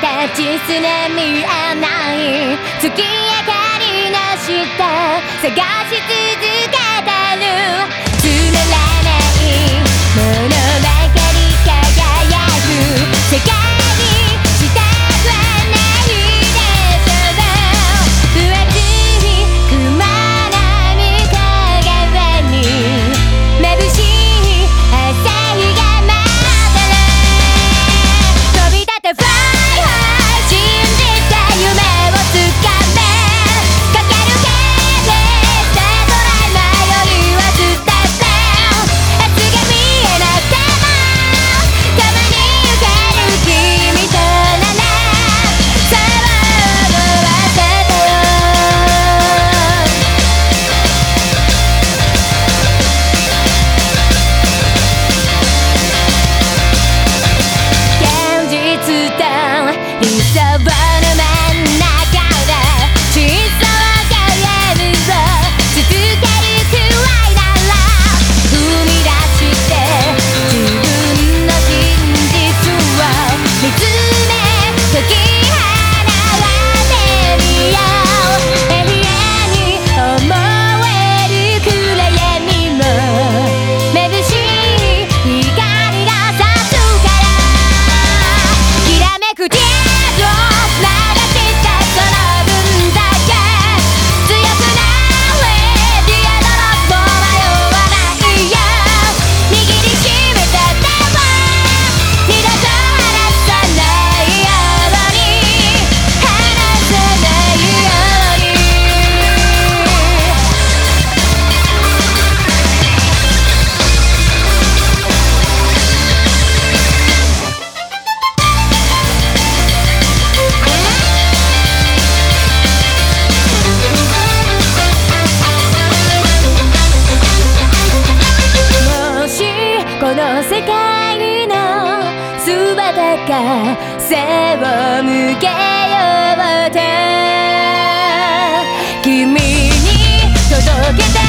実ね見えない月明かりの下探し続の世界の姿か背を向けようと君に届けた